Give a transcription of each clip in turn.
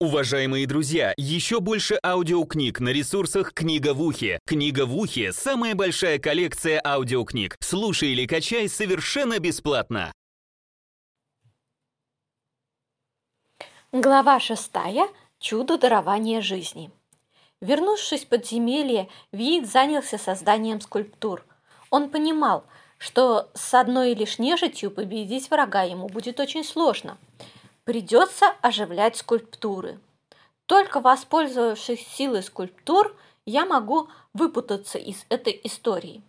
Уважаемые друзья, еще больше аудиокниг на ресурсах «Книга в ухе». «Книга в ухе» — самая большая коллекция аудиокниг. Слушай или качай совершенно бесплатно. Глава шестая. Чудо дарования жизни. Вернувшись в подземелье, Виит занялся созданием скульптур. Он понимал, что с одной лишь нежитью победить врага ему будет очень сложно – Придется оживлять скульптуры. Только воспользовавшись силой скульптур, я могу выпутаться из этой истории.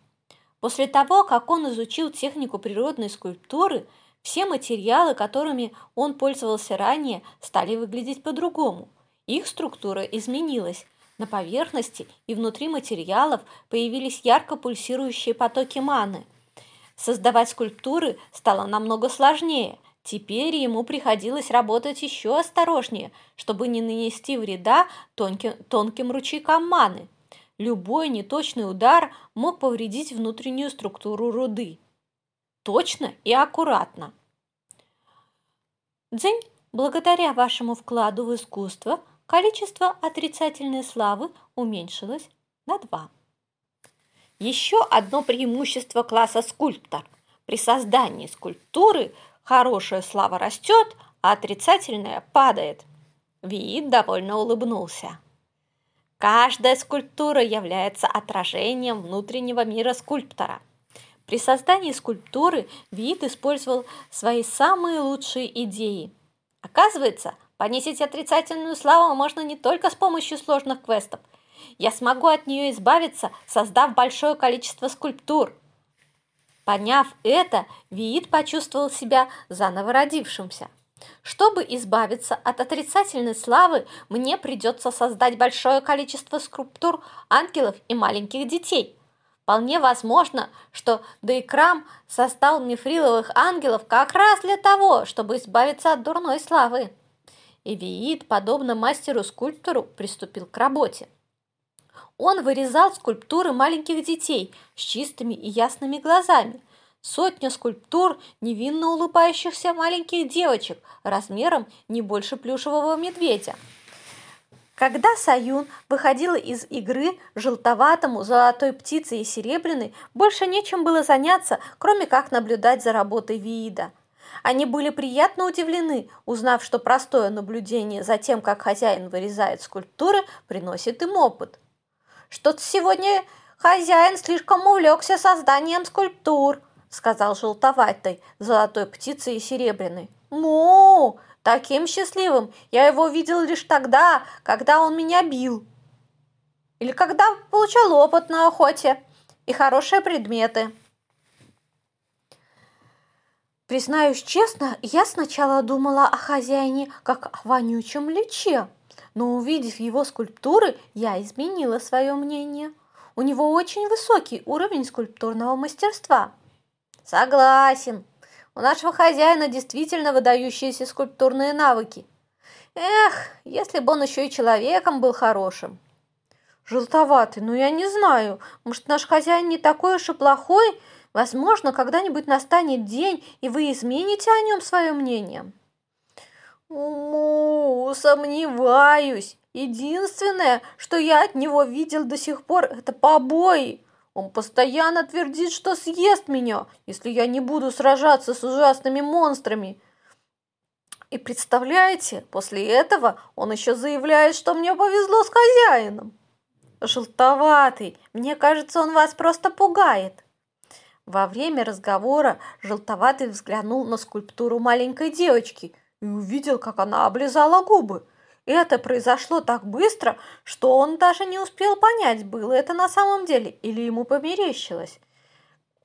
После того, как он изучил технику природной скульптуры, все материалы, которыми он пользовался ранее, стали выглядеть по-другому. Их структура изменилась. На поверхности и внутри материалов появились ярко пульсирующие потоки маны. Создавать скульптуры стало намного сложнее – Теперь ему приходилось работать еще осторожнее, чтобы не нанести вреда тонким, тонким ручейкам маны. Любой неточный удар мог повредить внутреннюю структуру руды. Точно и аккуратно. Дзень, благодаря вашему вкладу в искусство, количество отрицательной славы уменьшилось на два. Еще одно преимущество класса скульптор. При создании скульптуры – Хорошая слава растет, а отрицательная падает. Виит довольно улыбнулся. Каждая скульптура является отражением внутреннего мира скульптора. При создании скульптуры Виит использовал свои самые лучшие идеи. Оказывается, понизить отрицательную славу можно не только с помощью сложных квестов. Я смогу от нее избавиться, создав большое количество скульптур. Поняв это, Виит почувствовал себя заново родившимся. Чтобы избавиться от отрицательной славы, мне придется создать большое количество скульптур ангелов и маленьких детей. Вполне возможно, что Дейкрам создал мифриловых ангелов как раз для того, чтобы избавиться от дурной славы. И Виит, подобно мастеру-скульптору, приступил к работе. Он вырезал скульптуры маленьких детей с чистыми и ясными глазами. Сотня скульптур невинно улыбающихся маленьких девочек размером не больше плюшевого медведя. Когда Саюн выходила из игры желтоватому, золотой птицей и серебряной, больше нечем было заняться, кроме как наблюдать за работой Виида. Они были приятно удивлены, узнав, что простое наблюдение за тем, как хозяин вырезает скульптуры, приносит им опыт. Что-то сегодня хозяин слишком увлекся созданием скульптур, сказал желтоватой, золотой птицей и серебряной. Му, таким счастливым я его видел лишь тогда, когда он меня бил. Или когда получал опыт на охоте и хорошие предметы. Признаюсь честно, я сначала думала о хозяине как о вонючем личе, но увидев его скульптуры, я изменила свое мнение. У него очень высокий уровень скульптурного мастерства. Согласен. У нашего хозяина действительно выдающиеся скульптурные навыки. Эх, если бы он еще и человеком был хорошим. Желтоватый, ну я не знаю. Может, наш хозяин не такой уж и плохой? Возможно, когда-нибудь настанет день, и вы измените о нем свое мнение. Уму, сомневаюсь. Единственное, что я от него видел до сих пор, это побои. Он постоянно твердит, что съест меня, если я не буду сражаться с ужасными монстрами. И представляете, после этого он еще заявляет, что мне повезло с хозяином. Желтоватый, мне кажется, он вас просто пугает. Во время разговора Желтоватый взглянул на скульптуру маленькой девочки и увидел, как она облизала губы. Это произошло так быстро, что он даже не успел понять, было это на самом деле или ему померещилось.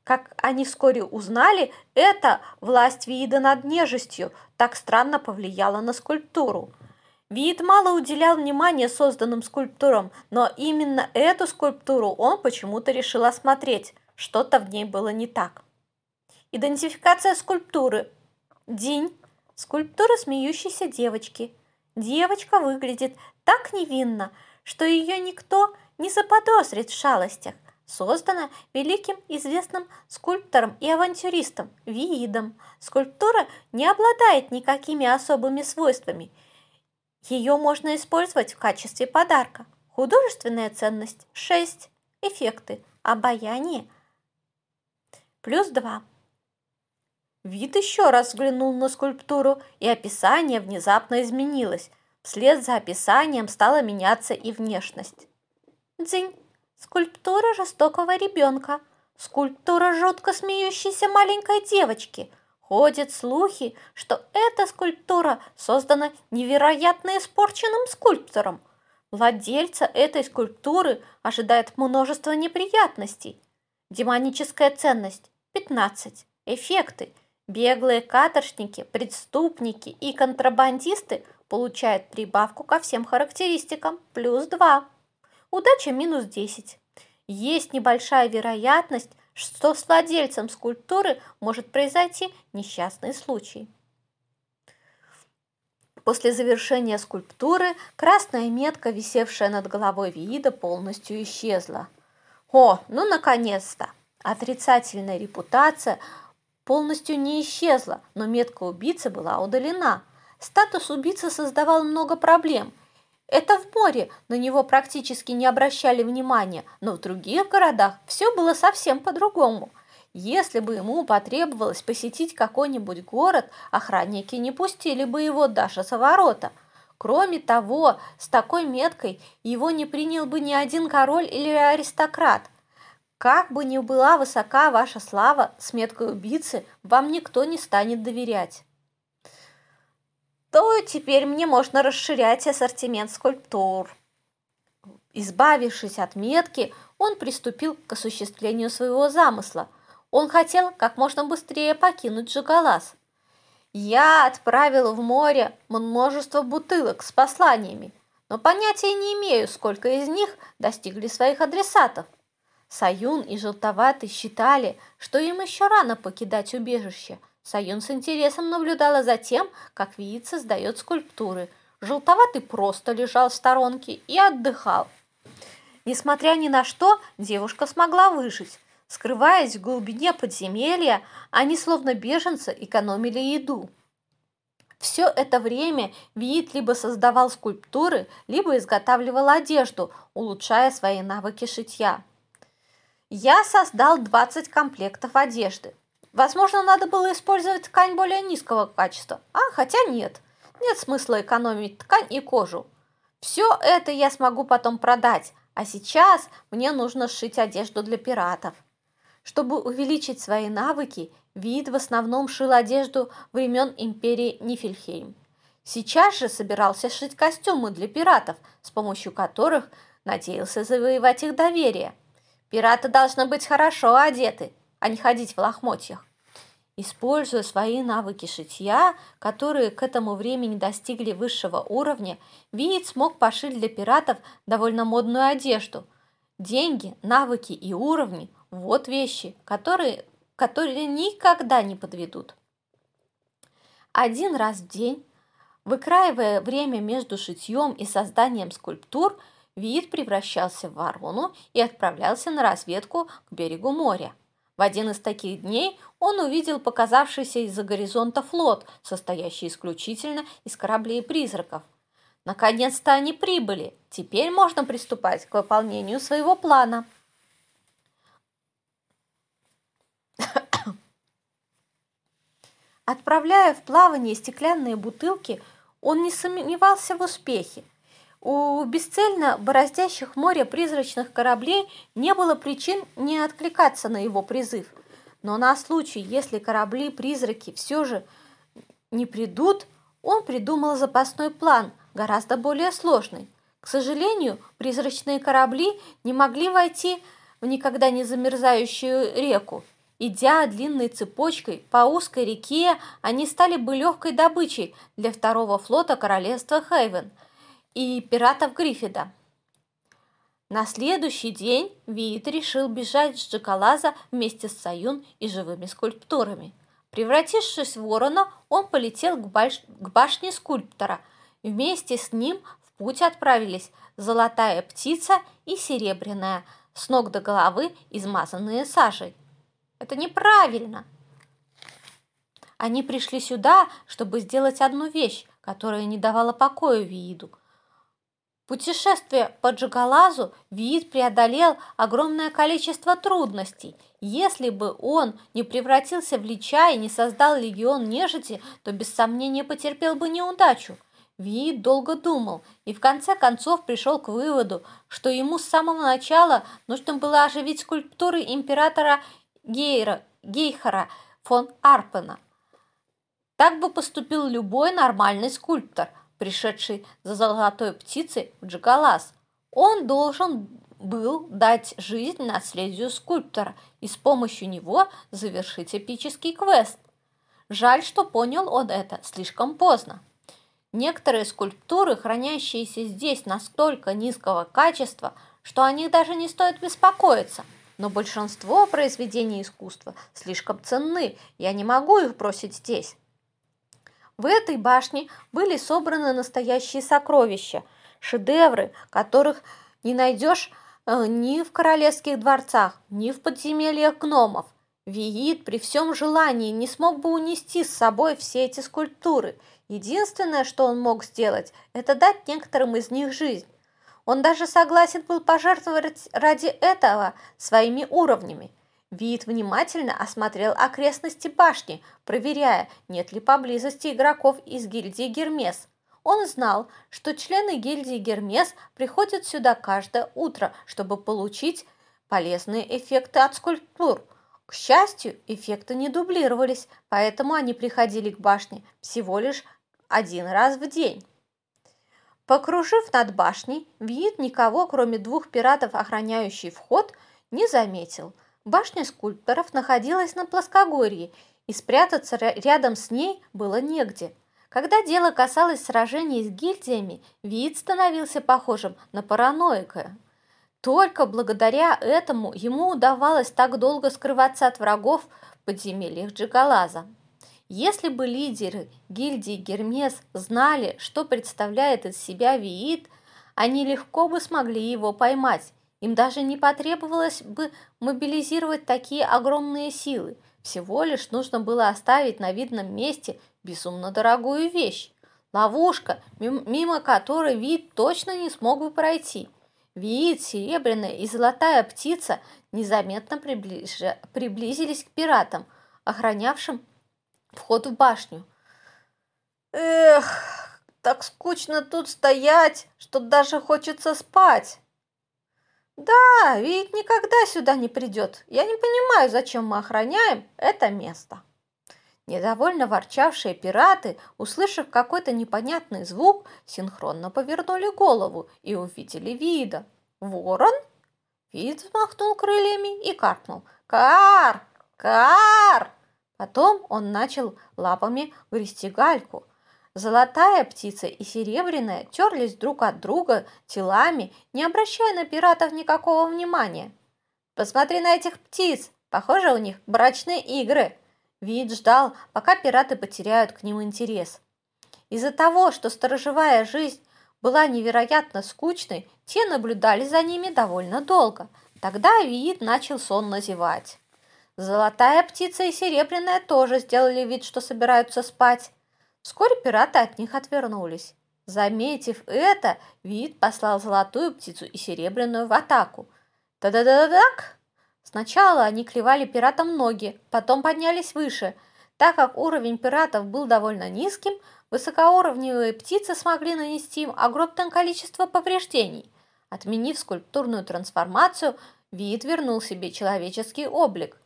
Как они вскоре узнали, это власть вида над нежестью так странно повлияла на скульптуру. Вид мало уделял внимания созданным скульптурам, но именно эту скульптуру он почему-то решил осмотреть. Что-то в ней было не так. Идентификация скульптуры. День. Скульптура смеющейся девочки – Девочка выглядит так невинно, что ее никто не заподозрит в шалостях. Создана великим известным скульптором и авантюристом Виидом. Скульптура не обладает никакими особыми свойствами. Ее можно использовать в качестве подарка. Художественная ценность – 6. Эффекты. Обаяние. Плюс 2. Вид еще раз взглянул на скульптуру, и описание внезапно изменилось. Вслед за описанием стала меняться и внешность. Дзинь. Скульптура жестокого ребенка. Скульптура жутко смеющейся маленькой девочки. Ходят слухи, что эта скульптура создана невероятно испорченным скульптором. Владельца этой скульптуры ожидает множество неприятностей. Демоническая ценность – 15. Эффекты – Беглые каторшники, преступники и контрабандисты получают прибавку ко всем характеристикам плюс 2. Удача минус 10. Есть небольшая вероятность, что с владельцем скульптуры может произойти несчастный случай. После завершения скульптуры красная метка, висевшая над головой Виида, полностью исчезла. О, ну наконец-то! Отрицательная репутация – полностью не исчезла, но метка убийцы была удалена. Статус убийцы создавал много проблем. Это в море на него практически не обращали внимания, но в других городах все было совсем по-другому. Если бы ему потребовалось посетить какой-нибудь город, охранники не пустили бы его даже за ворота. Кроме того, с такой меткой его не принял бы ни один король или аристократ. Как бы ни была высока ваша слава с меткой убийцы, вам никто не станет доверять. То теперь мне можно расширять ассортимент скульптур. Избавившись от метки, он приступил к осуществлению своего замысла. Он хотел как можно быстрее покинуть Джигалас. Я отправил в море множество бутылок с посланиями, но понятия не имею, сколько из них достигли своих адресатов. Саюн и Желтоватый считали, что им еще рано покидать убежище. Саюн с интересом наблюдала за тем, как Виит создает скульптуры. Желтоватый просто лежал в сторонке и отдыхал. Несмотря ни на что, девушка смогла выжить. Скрываясь в глубине подземелья, они словно беженцы экономили еду. Все это время Виит либо создавал скульптуры, либо изготавливал одежду, улучшая свои навыки шитья. Я создал 20 комплектов одежды. Возможно, надо было использовать ткань более низкого качества. А, хотя нет. Нет смысла экономить ткань и кожу. Все это я смогу потом продать, а сейчас мне нужно сшить одежду для пиратов. Чтобы увеличить свои навыки, Вид в основном шил одежду времен империи Нифельхейм. Сейчас же собирался шить костюмы для пиратов, с помощью которых надеялся завоевать их доверие – Пираты должны быть хорошо одеты, а не ходить в лохмотьях. Используя свои навыки шитья, которые к этому времени достигли высшего уровня, Виит смог пошить для пиратов довольно модную одежду. Деньги, навыки и уровни – вот вещи, которые, которые никогда не подведут. Один раз в день, выкраивая время между шитьем и созданием скульптур – Вид превращался в ворону и отправлялся на разведку к берегу моря. В один из таких дней он увидел показавшийся из-за горизонта флот, состоящий исключительно из кораблей и призраков. Наконец-то они прибыли. Теперь можно приступать к выполнению своего плана. Отправляя в плавание стеклянные бутылки, он не сомневался в успехе. У бесцельно бороздящих море призрачных кораблей не было причин не откликаться на его призыв. Но на случай, если корабли-призраки все же не придут, он придумал запасной план, гораздо более сложный. К сожалению, призрачные корабли не могли войти в никогда не замерзающую реку. Идя длинной цепочкой по узкой реке, они стали бы легкой добычей для второго флота королевства Хейвен – и пиратов Гриффида. На следующий день Виит решил бежать с Джакалаза вместе с Саюн и живыми скульптурами. Превратившись в ворона, он полетел к, баш... к башне скульптора. Вместе с ним в путь отправились золотая птица и серебряная, с ног до головы измазанные сажей. Это неправильно. Они пришли сюда, чтобы сделать одну вещь которая не давала покоя Вииду. Путешествие по Джагалазу Виид преодолел огромное количество трудностей. Если бы он не превратился в лича и не создал легион нежити, то без сомнения потерпел бы неудачу. Виит долго думал и в конце концов пришел к выводу, что ему с самого начала нужно было оживить скульптуры императора Гейра, Гейхара фон Арпена. Так бы поступил любой нормальный скульптор, пришедший за золотой птицей в Джигалас. Он должен был дать жизнь наследию скульптора и с помощью него завершить эпический квест. Жаль, что понял он это слишком поздно. Некоторые скульптуры, хранящиеся здесь настолько низкого качества, что о них даже не стоит беспокоиться. Но большинство произведений искусства слишком ценны, я не могу их бросить здесь. В этой башне были собраны настоящие сокровища, шедевры, которых не найдешь э, ни в королевских дворцах, ни в подземельях гномов. Виит при всем желании не смог бы унести с собой все эти скульптуры – Единственное, что он мог сделать, это дать некоторым из них жизнь. Он даже согласен был пожертвовать ради этого своими уровнями. Вид внимательно осмотрел окрестности башни, проверяя, нет ли поблизости игроков из гильдии Гермес. Он знал, что члены гильдии Гермес приходят сюда каждое утро, чтобы получить полезные эффекты от скульптур. К счастью, эффекты не дублировались, поэтому они приходили к башне всего лишь один раз в день. Покружив над башней, Виит никого, кроме двух пиратов, охраняющих вход, не заметил. Башня скульпторов находилась на плоскогорье, и спрятаться рядом с ней было негде. Когда дело касалось сражений с гильдиями, Виит становился похожим на параноика. Только благодаря этому ему удавалось так долго скрываться от врагов в подземельях Джигалаза. Если бы лидеры гильдии Гермес знали, что представляет из себя Виит, они легко бы смогли его поймать. Им даже не потребовалось бы мобилизировать такие огромные силы. Всего лишь нужно было оставить на видном месте безумно дорогую вещь. Ловушка, мимо которой вид точно не смог бы пройти. Вид, серебряная и золотая птица незаметно приблизились к пиратам, охранявшим вход в башню. Эх, так скучно тут стоять, что даже хочется спать. Да, ведь никогда сюда не придет. Я не понимаю, зачем мы охраняем это место. Недовольно ворчавшие пираты, услышав какой-то непонятный звук, синхронно повернули голову и увидели вида. Ворон? Вид взмахнул крыльями и каркнул. «Кар! Кар!» Потом он начал лапами грести гальку. Золотая птица и серебряная терлись друг от друга телами, не обращая на пиратов никакого внимания. «Посмотри на этих птиц! Похоже, у них брачные игры!» Вид ждал, пока пираты потеряют к ним интерес. Из-за того, что сторожевая жизнь была невероятно скучной, те наблюдали за ними довольно долго. Тогда Виит начал сонно зевать. Золотая птица и серебряная тоже сделали вид, что собираются спать. Вскоре пираты от них отвернулись. Заметив это, вид послал золотую птицу и серебряную в атаку. Та-да-да-дак! Сначала они клевали пиратам ноги, потом поднялись выше. Так как уровень пиратов был довольно низким, высокоуровневые птицы смогли нанести им огромное количество повреждений. Отменив скульптурную трансформацию, вид вернул себе человеческий облик.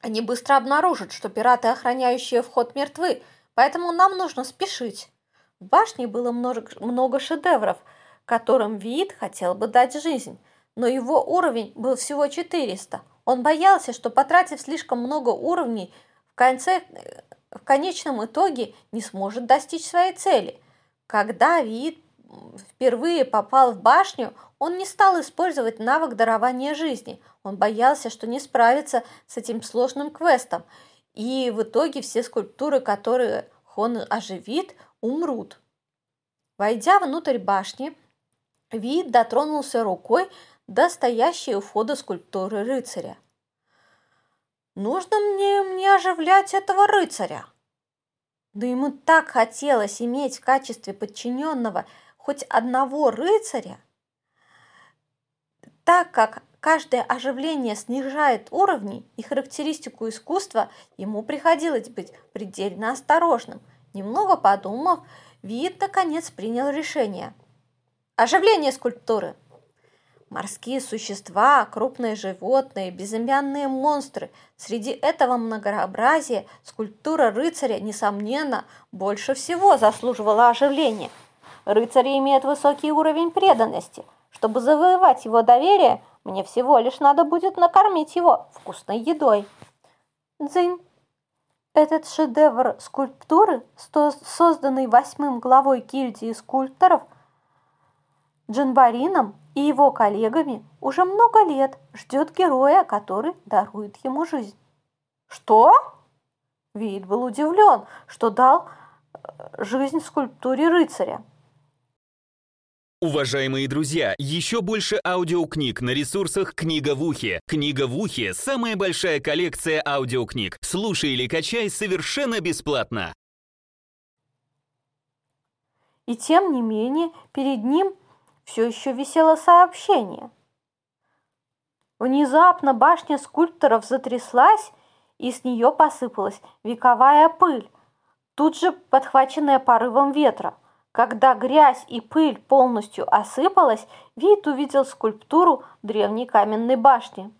Они быстро обнаружат, что пираты, охраняющие вход, мертвы, поэтому нам нужно спешить. В башне было много, шедевров, которым Вид хотел бы дать жизнь, но его уровень был всего 400. Он боялся, что потратив слишком много уровней, в, конце, в конечном итоге не сможет достичь своей цели. Когда Вид впервые попал в башню, он не стал использовать навык дарования жизни. Он боялся, что не справится с этим сложным квестом, и в итоге все скульптуры, которые он оживит, умрут. Войдя внутрь башни, Вид дотронулся рукой до стоящей у входа скульптуры рыцаря. «Нужно мне, мне оживлять этого рыцаря!» Но ему так хотелось иметь в качестве подчиненного хоть одного рыцаря, так как каждое оживление снижает уровни и характеристику искусства, ему приходилось быть предельно осторожным. Немного подумав, Вид наконец принял решение. Оживление скульптуры. Морские существа, крупные животные, безымянные монстры. Среди этого многообразия скульптура рыцаря, несомненно, больше всего заслуживала оживления. Рыцари имеют высокий уровень преданности. Чтобы завоевать его доверие, мне всего лишь надо будет накормить его вкусной едой. Дзынь. Этот шедевр скульптуры, созданный восьмым главой гильдии скульпторов Джанбарином и его коллегами, уже много лет ждет героя, который дарует ему жизнь. Что? Вид был удивлен, что дал э, жизнь скульптуре рыцаря. Уважаемые друзья, еще больше аудиокниг на ресурсах «Книга в ухе». «Книга в ухе» — самая большая коллекция аудиокниг. Слушай или качай совершенно бесплатно. И тем не менее, перед ним все еще висело сообщение. Внезапно башня скульпторов затряслась, и с нее посыпалась вековая пыль, тут же подхваченная порывом ветра. Когда грязь и пыль полностью осыпалась, Вид увидел скульптуру древней каменной башни.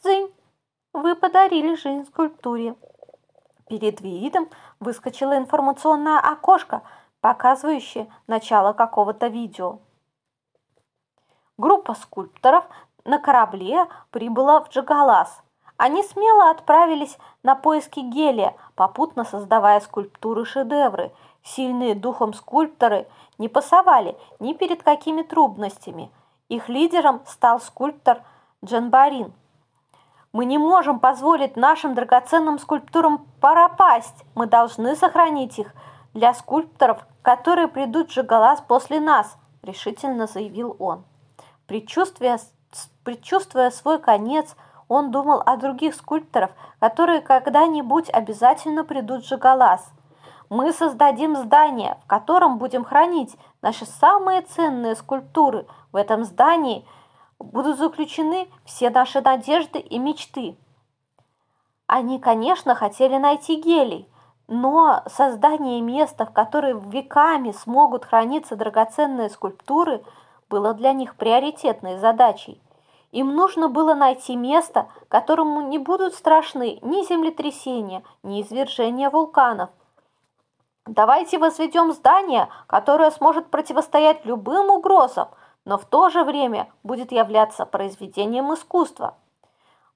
Дзынь! Вы подарили жизнь скульптуре. Перед Видом выскочило информационное окошко, показывающее начало какого-то видео. Группа скульпторов на корабле прибыла в Джагалас. Они смело отправились на поиски гелия, попутно создавая скульптуры-шедевры – Сильные духом скульпторы не пасовали ни перед какими трудностями. Их лидером стал скульптор Джанбарин. Мы не можем позволить нашим драгоценным скульптурам пропасть. Мы должны сохранить их для скульпторов, которые придут же голос после нас, решительно заявил он. Предчувствуя, предчувствуя свой конец, он думал о других скульпторов, которые когда-нибудь обязательно придут же голос. Мы создадим здание, в котором будем хранить наши самые ценные скульптуры. В этом здании будут заключены все наши надежды и мечты. Они, конечно, хотели найти гелий, но создание места, в котором веками смогут храниться драгоценные скульптуры, было для них приоритетной задачей. Им нужно было найти место, которому не будут страшны ни землетрясения, ни извержения вулканов – Давайте возведем здание, которое сможет противостоять любым угрозам, но в то же время будет являться произведением искусства.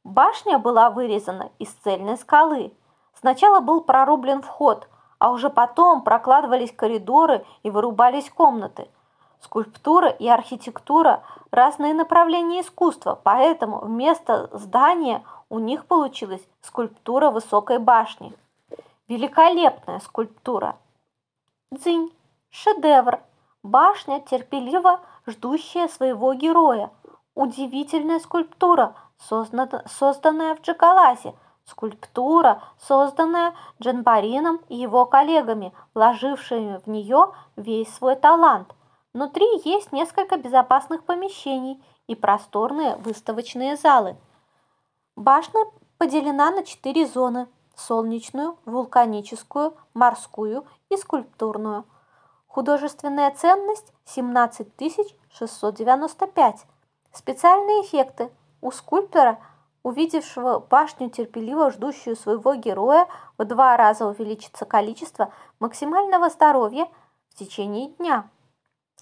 Башня была вырезана из цельной скалы. Сначала был прорублен вход, а уже потом прокладывались коридоры и вырубались комнаты. Скульптура и архитектура – разные направления искусства, поэтому вместо здания у них получилась скульптура высокой башни. Великолепная скульптура. Дзынь. Шедевр. Башня, терпеливо ждущая своего героя. Удивительная скульптура, созданная в Джагаласе. Скульптура, созданная Джанбарином и его коллегами, вложившими в нее весь свой талант. Внутри есть несколько безопасных помещений и просторные выставочные залы. Башня поделена на четыре зоны – солнечную, вулканическую, морскую и скульптурную. Художественная ценность 17 695. Специальные эффекты. У скульптора, увидевшего башню, терпеливо ждущую своего героя, в два раза увеличится количество максимального здоровья в течение дня.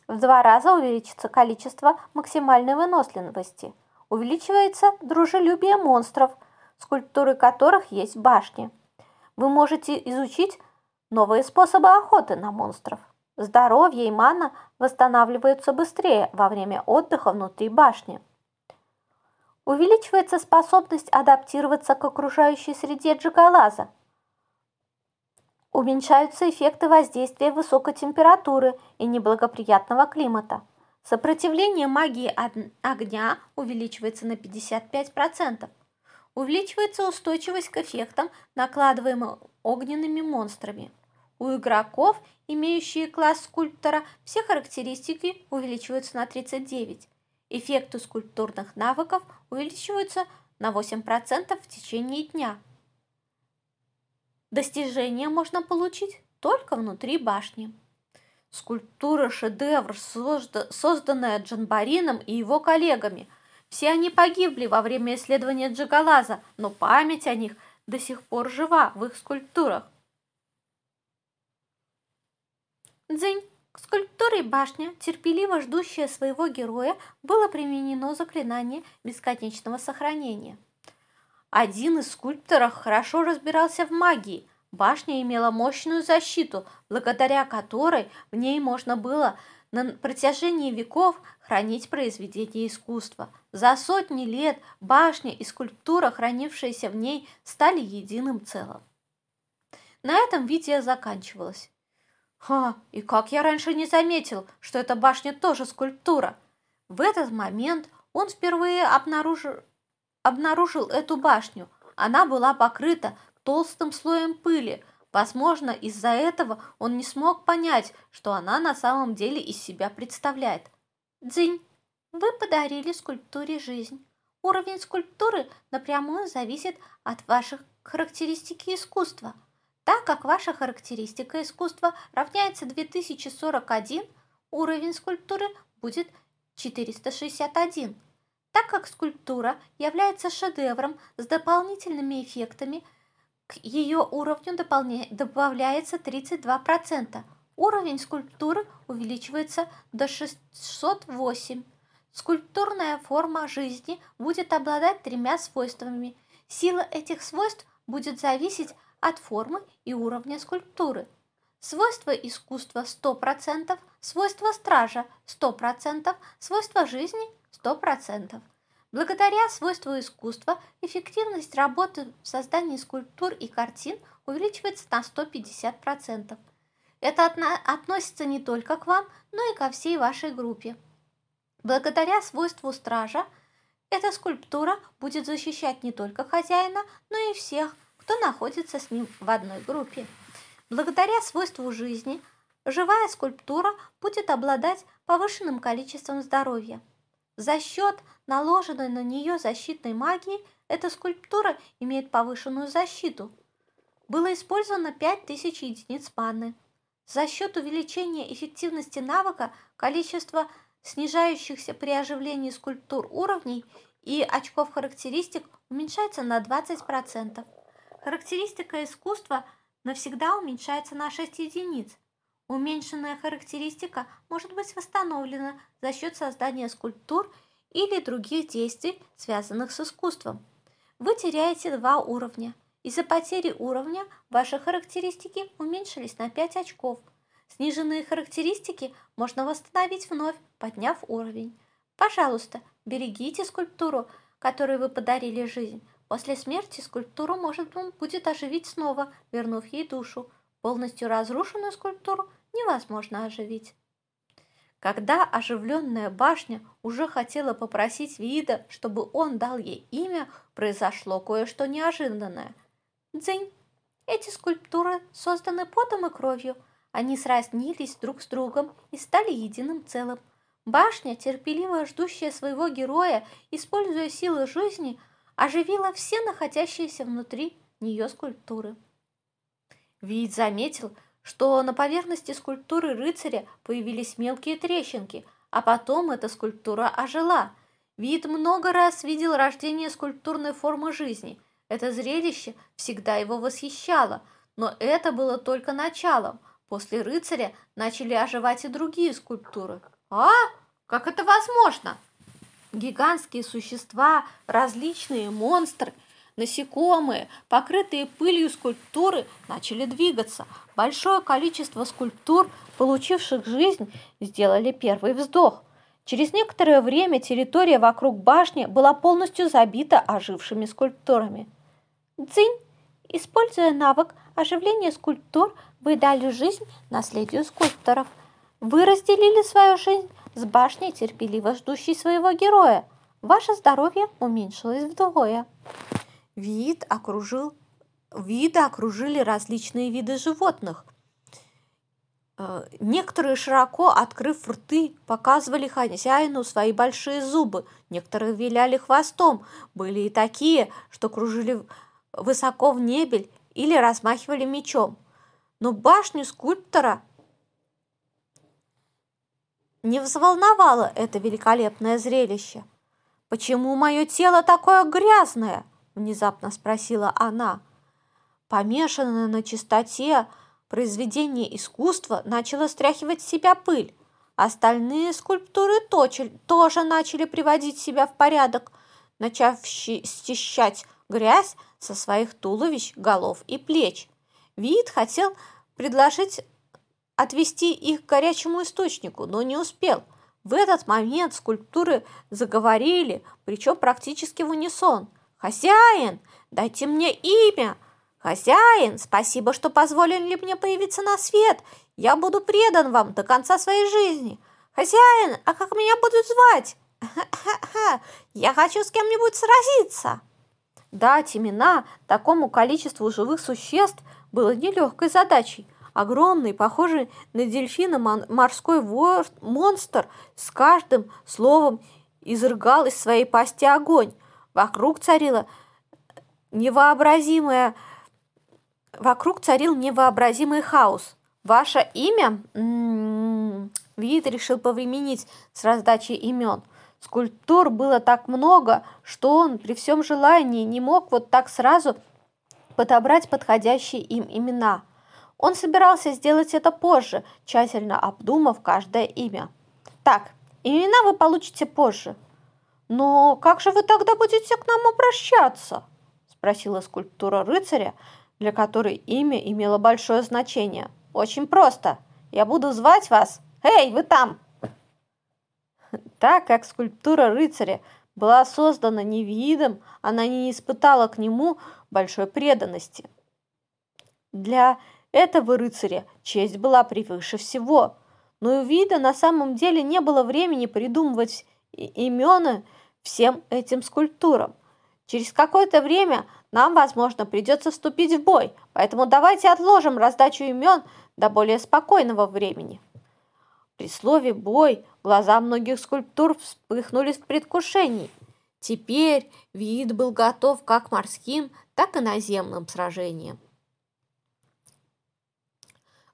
В два раза увеличится количество максимальной выносливости. Увеличивается дружелюбие монстров – скульптуры которых есть башни. Вы можете изучить новые способы охоты на монстров. Здоровье и мана восстанавливаются быстрее во время отдыха внутри башни. Увеличивается способность адаптироваться к окружающей среде джигалаза. Уменьшаются эффекты воздействия высокой температуры и неблагоприятного климата. Сопротивление магии огня увеличивается на 55%. Увеличивается устойчивость к эффектам, накладываемым огненными монстрами. У игроков, имеющие класс скульптора, все характеристики увеличиваются на 39. Эффекты скульптурных навыков увеличиваются на 8% в течение дня. Достижения можно получить только внутри башни. Скульптура шедевр, созданная Джанбарином и его коллегами. Все они погибли во время исследования Джигалаза, но память о них до сих пор жива в их скульптурах. Дзынь. К скульптуре башня, терпеливо ждущая своего героя, было применено заклинание бесконечного сохранения. Один из скульпторов хорошо разбирался в магии – Башня имела мощную защиту, благодаря которой в ней можно было на протяжении веков хранить произведения искусства. За сотни лет башня и скульптура, хранившиеся в ней, стали единым целым. На этом видео заканчивалось. Ха, и как я раньше не заметил, что эта башня тоже скульптура. В этот момент он впервые обнаружил, обнаружил эту башню. Она была покрыта толстым слоем пыли. Возможно, из-за этого он не смог понять, что она на самом деле из себя представляет. Дзинь, вы подарили скульптуре жизнь. Уровень скульптуры напрямую зависит от ваших характеристики искусства. Так как ваша характеристика искусства равняется 2041, уровень скульптуры будет 461. Так как скульптура является шедевром с дополнительными эффектами – к ее уровню дополня... добавляется 32%. Уровень скульптуры увеличивается до 608. Скульптурная форма жизни будет обладать тремя свойствами. Сила этих свойств будет зависеть от формы и уровня скульптуры. Свойства искусства 100%, свойства стража 100%, свойства жизни 100%. Благодаря свойству искусства эффективность работы в создании скульптур и картин увеличивается на 150%. Это относится не только к вам, но и ко всей вашей группе. Благодаря свойству стража эта скульптура будет защищать не только хозяина, но и всех, кто находится с ним в одной группе. Благодаря свойству жизни живая скульптура будет обладать повышенным количеством здоровья. За счет наложенной на нее защитной магии эта скульптура имеет повышенную защиту. Было использовано 5000 единиц маны. За счет увеличения эффективности навыка количество снижающихся при оживлении скульптур уровней и очков характеристик уменьшается на 20%. Характеристика искусства навсегда уменьшается на 6 единиц. Уменьшенная характеристика может быть восстановлена за счет создания скульптур или других действий, связанных с искусством. Вы теряете два уровня. Из-за потери уровня ваши характеристики уменьшились на 5 очков. Сниженные характеристики можно восстановить вновь, подняв уровень. Пожалуйста, берегите скульптуру, которой вы подарили жизнь. После смерти скульптуру может будет оживить снова, вернув ей душу. Полностью разрушенную скульптуру невозможно оживить. Когда оживленная башня уже хотела попросить Вида, чтобы он дал ей имя, произошло кое-что неожиданное. Дзынь! Эти скульптуры созданы потом и кровью. Они сразнились друг с другом и стали единым целым. Башня, терпеливо ждущая своего героя, используя силы жизни, оживила все находящиеся внутри нее скульптуры. Вид заметил, что на поверхности скульптуры рыцаря появились мелкие трещинки, а потом эта скульптура ожила. Вид много раз видел рождение скульптурной формы жизни. Это зрелище всегда его восхищало, но это было только началом. После рыцаря начали оживать и другие скульптуры. А? Как это возможно? Гигантские существа, различные монстры – Насекомые, покрытые пылью скульптуры, начали двигаться. Большое количество скульптур, получивших жизнь, сделали первый вздох. Через некоторое время территория вокруг башни была полностью забита ожившими скульптурами. Дзинь, используя навык оживления скульптур, вы дали жизнь наследию скульпторов. Вы разделили свою жизнь с башней, терпеливо ждущей своего героя. Ваше здоровье уменьшилось вдвое. Вид окружил, виды окружили различные виды животных. Э, некоторые, широко открыв рты, показывали хозяину свои большие зубы, некоторые виляли хвостом, были и такие, что кружили высоко в небе или размахивали мечом. Но башню скульптора не взволновало это великолепное зрелище. «Почему мое тело такое грязное?» – внезапно спросила она. Помешанная на чистоте, произведение искусства начало стряхивать с себя пыль. Остальные скульптуры тоже начали приводить себя в порядок, начав счищать грязь со своих туловищ, голов и плеч. Вид хотел предложить отвести их к горячему источнику, но не успел. В этот момент скульптуры заговорили, причем практически в унисон. «Хозяин, дайте мне имя! «Хозяин, спасибо, что позволили мне появиться на свет. Я буду предан вам до конца своей жизни. Хозяин, а как меня будут звать? Я хочу с кем-нибудь сразиться». Дать имена такому количеству живых существ было нелегкой задачей. Огромный, похожий на дельфина морской монстр с каждым словом изрыгал из своей пасти огонь. Вокруг царила невообразимая Вокруг царил невообразимый хаос. Ваше имя? М-м-м. Вид решил повременить с раздачей имен. Скульптур было так много, что он при всем желании не мог вот так сразу подобрать подходящие им имена. Он собирался сделать это позже, тщательно обдумав каждое имя. Так, имена вы получите позже. Но как же вы тогда будете к нам обращаться? спросила скульптура рыцаря, для которой имя имело большое значение. Очень просто. Я буду звать вас. Эй, вы там! Так как скульптура рыцаря была создана не видом, она не испытала к нему большой преданности. Для этого рыцаря честь была превыше всего, но у вида на самом деле не было времени придумывать имена всем этим скульптурам. Через какое-то время нам, возможно, придется вступить в бой, поэтому давайте отложим раздачу имен до более спокойного времени. При слове «бой» глаза многих скульптур вспыхнули в предвкушении. Теперь вид был готов как морским, так и наземным сражениям.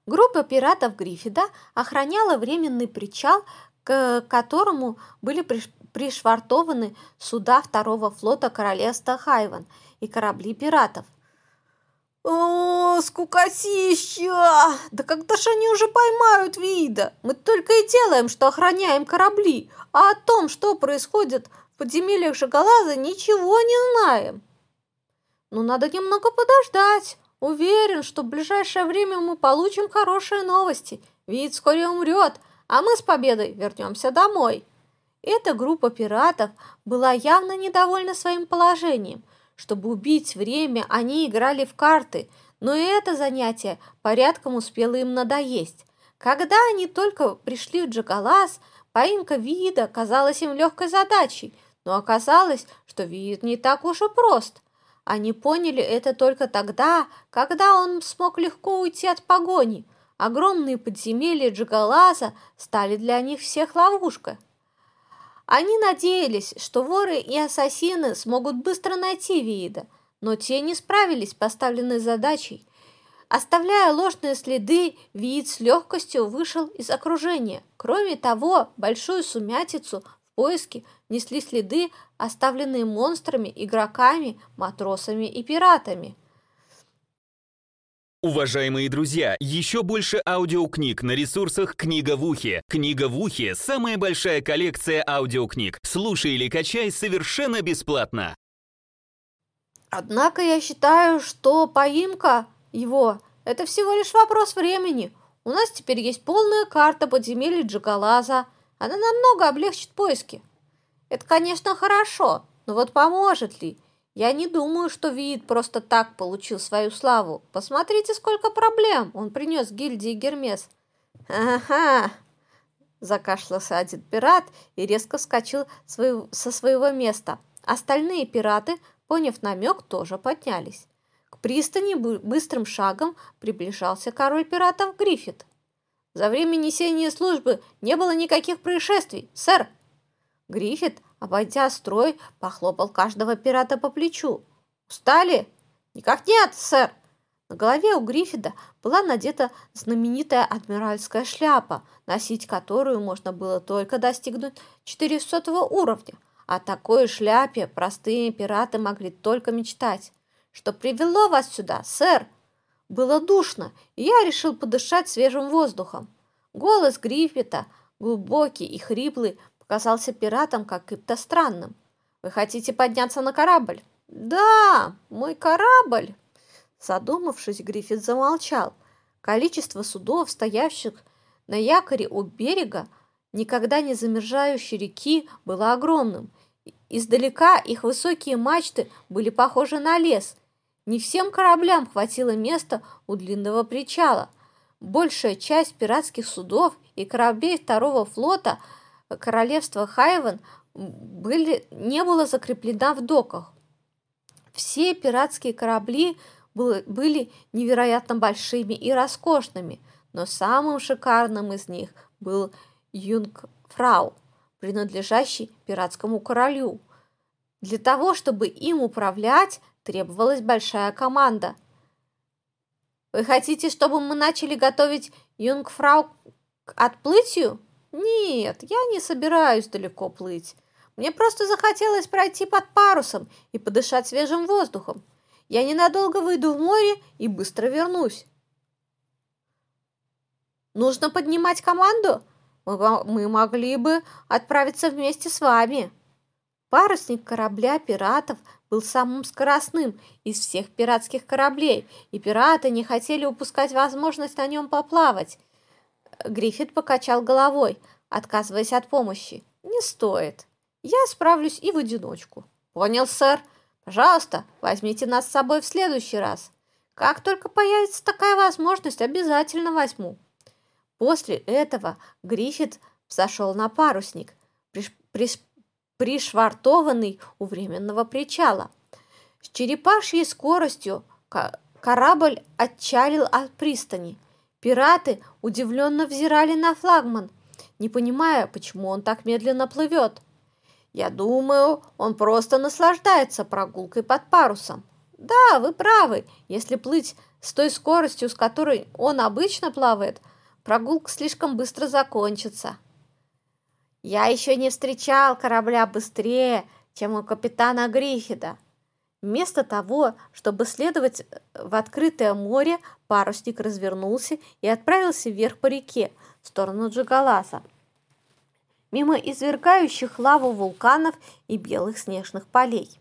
Группа пиратов Гриффида охраняла временный причал, к которому были пришвартованы суда второго флота королевства Хайван и корабли пиратов. «О, скукотища! Да когда же они уже поймают вида? Мы только и делаем, что охраняем корабли, а о том, что происходит в подземельях Шоколаза, ничего не знаем. Ну, надо немного подождать. Уверен, что в ближайшее время мы получим хорошие новости. Вид вскоре умрет, а мы с победой вернемся домой». Эта группа пиратов была явно недовольна своим положением. Чтобы убить время, они играли в карты, но и это занятие порядком успело им надоесть. Когда они только пришли в Джагалас, поимка вида казалась им легкой задачей, но оказалось, что вид не так уж и прост. Они поняли это только тогда, когда он смог легко уйти от погони. Огромные подземелья Джагалаза стали для них всех ловушкой. Они надеялись, что воры и ассасины смогут быстро найти Виида, но те не справились с поставленной задачей. Оставляя ложные следы, Виид с легкостью вышел из окружения. Кроме того, большую сумятицу в поиске несли следы, оставленные монстрами, игроками, матросами и пиратами. Уважаемые друзья, еще больше аудиокниг на ресурсах «Книга в ухе». «Книга в ухе» — самая большая коллекция аудиокниг. Слушай или качай совершенно бесплатно. Однако я считаю, что поимка его – это всего лишь вопрос времени. У нас теперь есть полная карта подземелья Джагалаза. Она намного облегчит поиски. Это, конечно, хорошо, но вот поможет ли? Я не думаю, что Виит просто так получил свою славу. Посмотрите, сколько проблем он принес гильдии Гермес. Ага, закашлялся один пират и резко вскочил со своего места. Остальные пираты, поняв намек, тоже поднялись. К пристани быстрым шагом приближался король пиратов Гриффит. За время несения службы не было никаких происшествий, сэр. Гриффит, обойдя строй, похлопал каждого пирата по плечу. Устали? Никак нет, сэр. На голове у Гриффида была надета знаменитая адмиральская шляпа, носить которую можно было только достигнуть 400 уровня. О такой шляпе простые пираты могли только мечтать. Что привело вас сюда, сэр? Было душно, и я решил подышать свежим воздухом. Голос Гриффита, глубокий и хриплый, показался пиратам каким-то странным. «Вы хотите подняться на корабль?» «Да, мой корабль!» Задумавшись, Гриффит замолчал. Количество судов, стоящих на якоре у берега, никогда не замерзающей реки, было огромным. Издалека их высокие мачты были похожи на лес. Не всем кораблям хватило места у длинного причала. Большая часть пиратских судов и кораблей второго флота королевства Хайвен были, не была закреплена в доках. Все пиратские корабли были невероятно большими и роскошными, но самым шикарным из них был Юнгфрау, принадлежащий пиратскому королю. Для того, чтобы им управлять, требовалась большая команда. «Вы хотите, чтобы мы начали готовить Юнгфрау к отплытию?» «Нет, я не собираюсь далеко плыть. Мне просто захотелось пройти под парусом и подышать свежим воздухом. Я ненадолго выйду в море и быстро вернусь. Нужно поднимать команду? Мы могли бы отправиться вместе с вами. Парусник корабля пиратов был самым скоростным из всех пиратских кораблей, и пираты не хотели упускать возможность на нем поплавать. Гриффит покачал головой, отказываясь от помощи. «Не стоит. Я справлюсь и в одиночку». «Понял, сэр. Пожалуйста, возьмите нас с собой в следующий раз. Как только появится такая возможность, обязательно возьму. После этого Гриффит взошел на парусник, приш, приш, пришвартованный у временного причала. С черепашьей скоростью корабль отчалил от пристани. Пираты удивленно взирали на флагман, не понимая, почему он так медленно плывет. Я думаю, он просто наслаждается прогулкой под парусом. Да, вы правы. Если плыть с той скоростью, с которой он обычно плавает, прогулка слишком быстро закончится. Я еще не встречал корабля быстрее, чем у капитана Гриффида. Вместо того, чтобы следовать в открытое море, парусник развернулся и отправился вверх по реке, в сторону Джигаласа мимо извергающих лаву вулканов и белых снежных полей.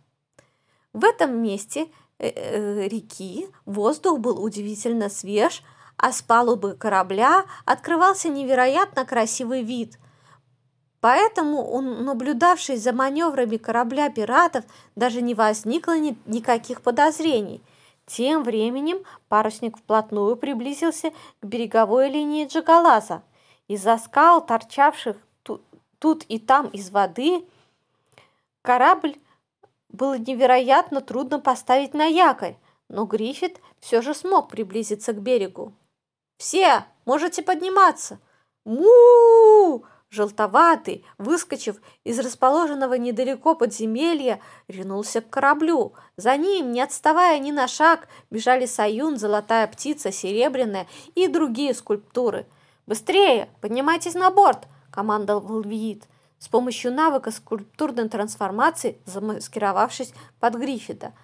В этом месте э -э, реки воздух был удивительно свеж, а с палубы корабля открывался невероятно красивый вид. Поэтому, он, наблюдавший за маневрами корабля пиратов, даже не возникло ни, никаких подозрений. Тем временем парусник вплотную приблизился к береговой линии Джагалаза. Из-за скал, торчавших тут и там из воды, корабль было невероятно трудно поставить на якорь, но Гриффит все же смог приблизиться к берегу. «Все, можете подниматься!» му Желтоватый, выскочив из расположенного недалеко подземелья, ринулся к кораблю. За ним, не отставая ни на шаг, бежали Саюн, Золотая птица, Серебряная и другие скульптуры. «Быстрее! Поднимайтесь на борт! командовал Виит, с помощью навыка скульптурной трансформации, замаскировавшись под Гриффита.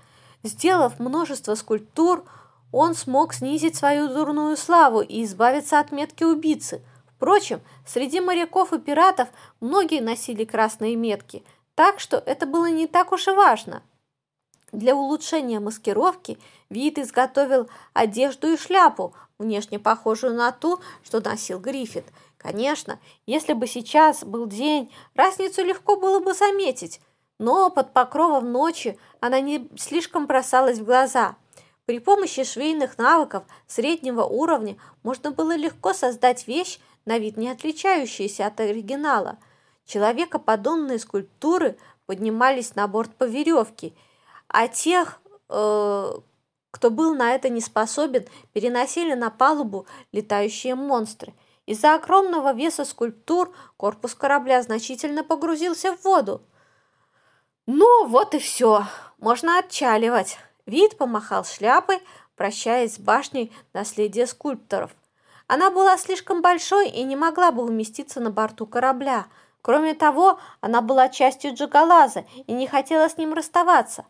Сделав множество скульптур, он смог снизить свою дурную славу и избавиться от метки убийцы. Впрочем, среди моряков и пиратов многие носили красные метки, так что это было не так уж и важно. Для улучшения маскировки Вид изготовил одежду и шляпу, внешне похожую на ту, что носил Гриффит – Конечно, если бы сейчас был день, разницу легко было бы заметить, но под покровом ночи она не слишком бросалась в глаза. При помощи швейных навыков среднего уровня можно было легко создать вещь, на вид не отличающуюся от оригинала. Человекоподобные скульптуры поднимались на борт по веревке, а тех, э, кто был на это не способен, переносили на палубу летающие монстры – Из-за огромного веса скульптур корпус корабля значительно погрузился в воду. Ну, вот и все, можно отчаливать. Вид помахал шляпой, прощаясь с башней наследия скульпторов. Она была слишком большой и не могла бы уместиться на борту корабля. Кроме того, она была частью Джагалаза и не хотела с ним расставаться.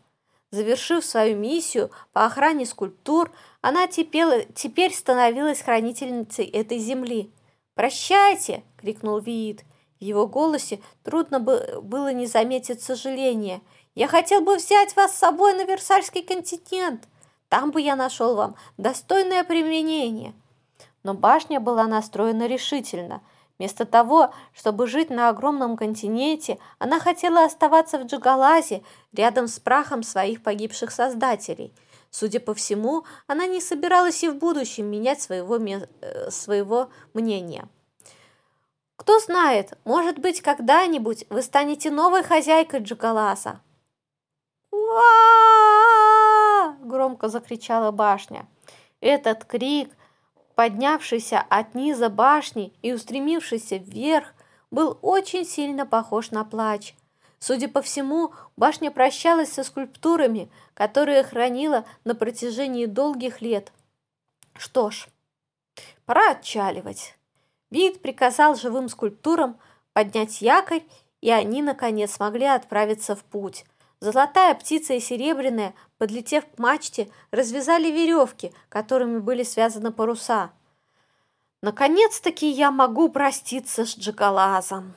Завершив свою миссию по охране скульптур, она теперь, становилась хранительницей этой земли. «Прощайте!» — крикнул Виит. В его голосе трудно было не заметить сожаления. «Я хотел бы взять вас с собой на Версальский континент. Там бы я нашел вам достойное применение». Но башня была настроена решительно. Вместо того, чтобы жить на огромном континенте, она хотела оставаться в Джагалазе, рядом с прахом своих погибших создателей. Судя по всему, она не собиралась и в будущем менять своего, э, своего мнения. Кто знает, может быть, когда-нибудь вы станете новой хозяйкой Джакаласа. «Уа!» – громко закричала башня. Этот крик, поднявшийся от низа башни и устремившийся вверх, был очень сильно похож на плач. Судя по всему, башня прощалась со скульптурами, которые хранила на протяжении долгих лет. Что ж, пора отчаливать. Вид приказал живым скульптурам поднять якорь, и они, наконец, смогли отправиться в путь. Золотая птица и серебряная, подлетев к мачте, развязали веревки, которыми были связаны паруса. Наконец-таки я могу проститься с Джагалазом.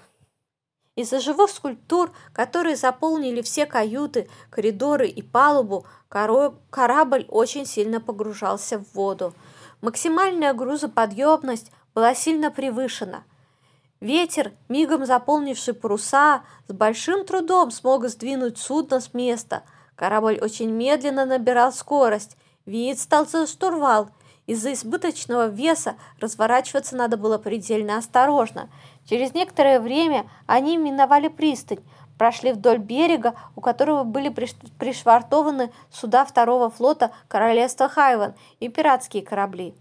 Из-за живых скульптур, которые заполнили все каюты, коридоры и палубу, корабль очень сильно погружался в воду. Максимальная грузоподъемность была сильно превышена. Ветер, мигом заполнивший паруса, с большим трудом смог сдвинуть судно с места. Корабль очень медленно набирал скорость. Вид стал за штурвал. Из-за избыточного веса разворачиваться надо было предельно осторожно. Через некоторое время они миновали пристань, прошли вдоль берега, у которого были пришвартованы суда второго флота королевства Хайван и пиратские корабли.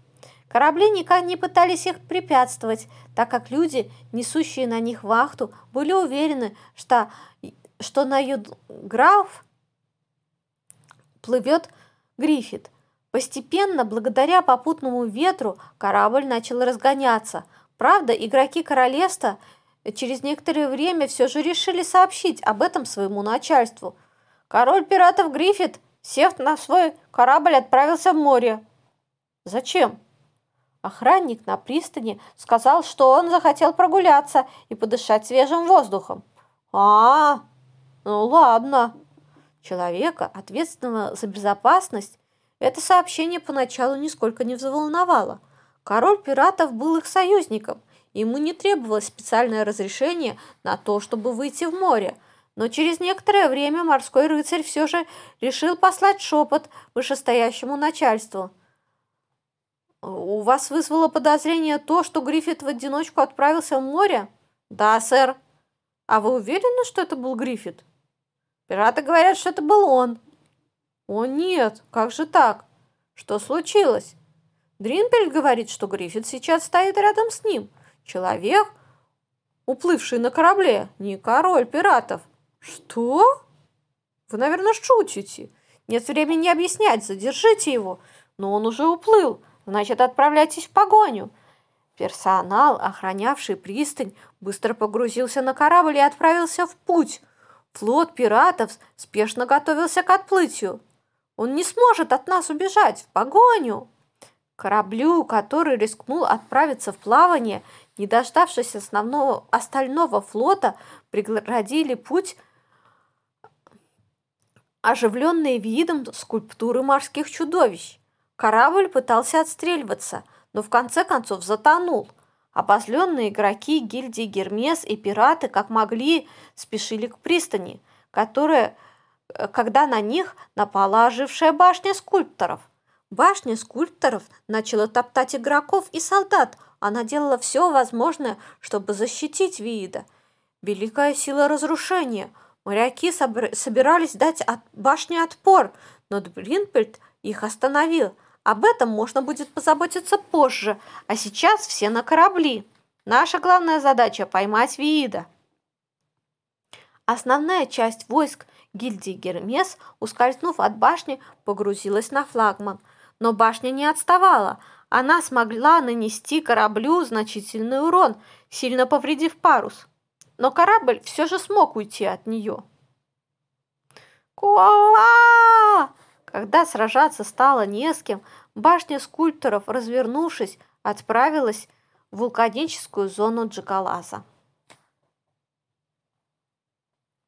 Корабли никак не пытались их препятствовать, так как люди, несущие на них вахту, были уверены, что, что на Юдграф плывет Гриффит. Постепенно, благодаря попутному ветру, корабль начал разгоняться. Правда, игроки королевства через некоторое время все же решили сообщить об этом своему начальству. Король пиратов Гриффит, сев на свой корабль, отправился в море. Зачем? Охранник на пристани сказал, что он захотел прогуляться и подышать свежим воздухом. А, ну ладно. Человека, ответственного за безопасность, это сообщение поначалу нисколько не взволновало. Король пиратов был их союзником, ему не требовалось специальное разрешение на то, чтобы выйти в море. Но через некоторое время морской рыцарь все же решил послать шепот вышестоящему начальству – у вас вызвало подозрение то, что Гриффит в одиночку отправился в море? Да, сэр. А вы уверены, что это был Гриффит? Пираты говорят, что это был он. О нет, как же так? Что случилось? Дринпель говорит, что Гриффит сейчас стоит рядом с ним. Человек, уплывший на корабле, не король пиратов. Что? Вы, наверное, шутите. Нет времени объяснять, задержите его. Но он уже уплыл. Значит, отправляйтесь в погоню. Персонал, охранявший пристань, быстро погрузился на корабль и отправился в путь. Флот пиратов спешно готовился к отплытию. Он не сможет от нас убежать в погоню. Кораблю, который рискнул отправиться в плавание, не дождавшись основного остального флота, преградили путь оживленные видом скульптуры морских чудовищ. Корабль пытался отстреливаться, но в конце концов затонул. Обозленные игроки гильдии Гермес и пираты, как могли, спешили к пристани, которая, э, когда на них напала ожившая башня скульпторов. Башня скульпторов начала топтать игроков и солдат. Она делала все возможное, чтобы защитить Виида. Великая сила разрушения. Моряки собирались дать от башне отпор, но Бринпельд их остановил. Об этом можно будет позаботиться позже, а сейчас все на корабли. Наша главная задача – поймать Виида. Основная часть войск гильдии Гермес, ускользнув от башни, погрузилась на флагман. Но башня не отставала. Она смогла нанести кораблю значительный урон, сильно повредив парус. Но корабль все же смог уйти от нее. Куа! Когда сражаться стало не с кем, башня скульпторов, развернувшись, отправилась в вулканическую зону Джакалаза.